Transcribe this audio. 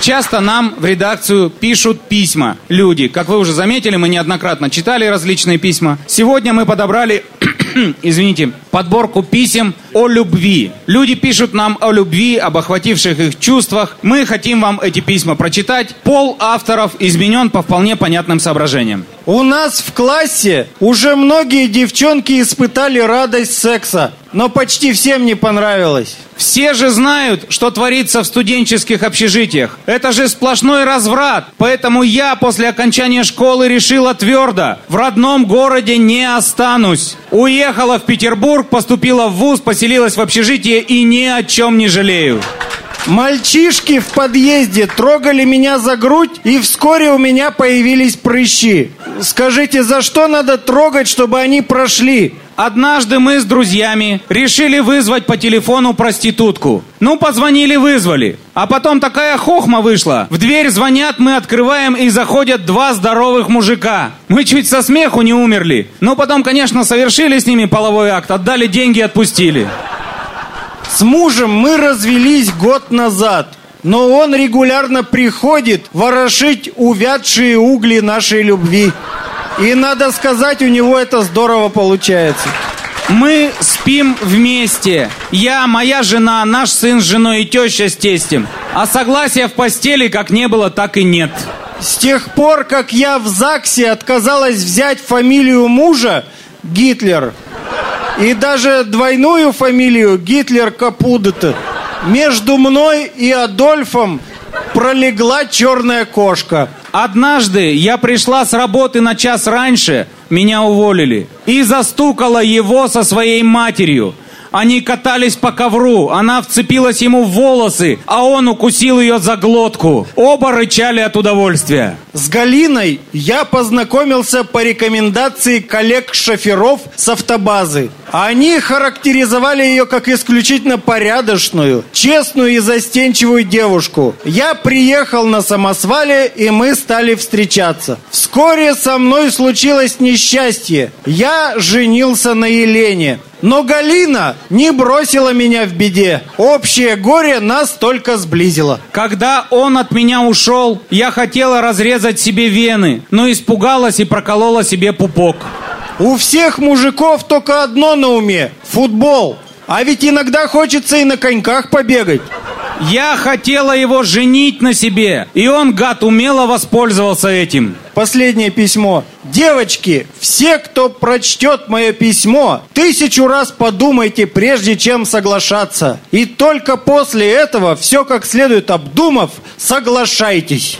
Часто нам в редакцию пишут письма люди. Как вы уже заметили, мы неоднократно читали различные письма. Сегодня мы подобрали, извините, подборку писем о любви. Люди пишут нам о любви, об охвативших их чувствах. Мы хотим вам эти письма прочитать. Пол авторов изменен по вполне понятным соображениям. У нас в классе уже многие девчонки испытали радость секса, но почти всем не понравилось. Все же знают, что творится в студенческих общежитиях. Это же сплошной разврат. Поэтому я после окончания школы решила твердо. В родном городе не останусь. Уехала в Петербург, поступила в вуз, поселилась в общежитие и ни о чем не жалею. Мальчишки в подъезде трогали меня за грудь, и вскоре у меня появились прыщи. Скажите, за что надо трогать, чтобы они прошли? Однажды мы с друзьями решили вызвать по телефону проститутку. Ну, позвонили, вызвали. А потом такая хохма вышла. В дверь звонят, мы открываем, и заходят два здоровых мужика. Мы чуть со смеху не умерли. Ну, потом, конечно, совершили с ними половой акт, отдали деньги и отпустили. С мужем мы развелись год назад. Но он регулярно приходит ворошить увядшие угли нашей любви. И надо сказать, у него это здорово получается. Мы спим вместе. Я, моя жена, наш сын с женой и теща с тестем. А согласия в постели как не было, так и нет. С тех пор, как я в ЗАГСе отказалась взять фамилию мужа, Гитлер, и даже двойную фамилию Гитлер Капудета, между мной и Адольфом пролегла черная кошка. Однажды я пришла с работы на час раньше, меня уволили, и застукала его со своей матерью. Они катались по ковру, она вцепилась ему в волосы, а он укусил ее за глотку. Оба рычали от удовольствия. С Галиной я познакомился по рекомендации коллег-шоферов с автобазы. Они характеризовали ее как исключительно порядочную, честную и застенчивую девушку. Я приехал на самосвале, и мы стали встречаться. Вскоре со мной случилось несчастье. Я женился на Елене. Но Галина не бросила меня в беде. Общее горе нас только сблизило. Когда он от меня ушел, я хотела разрезать себе вены, но испугалась и проколола себе пупок. У всех мужиков только одно на уме – футбол. А ведь иногда хочется и на коньках побегать. Я хотела его женить на себе, и он, гад, умело воспользовался этим. Последнее письмо. Девочки, все, кто прочтет мое письмо, тысячу раз подумайте, прежде чем соглашаться. И только после этого, все как следует обдумав, соглашайтесь.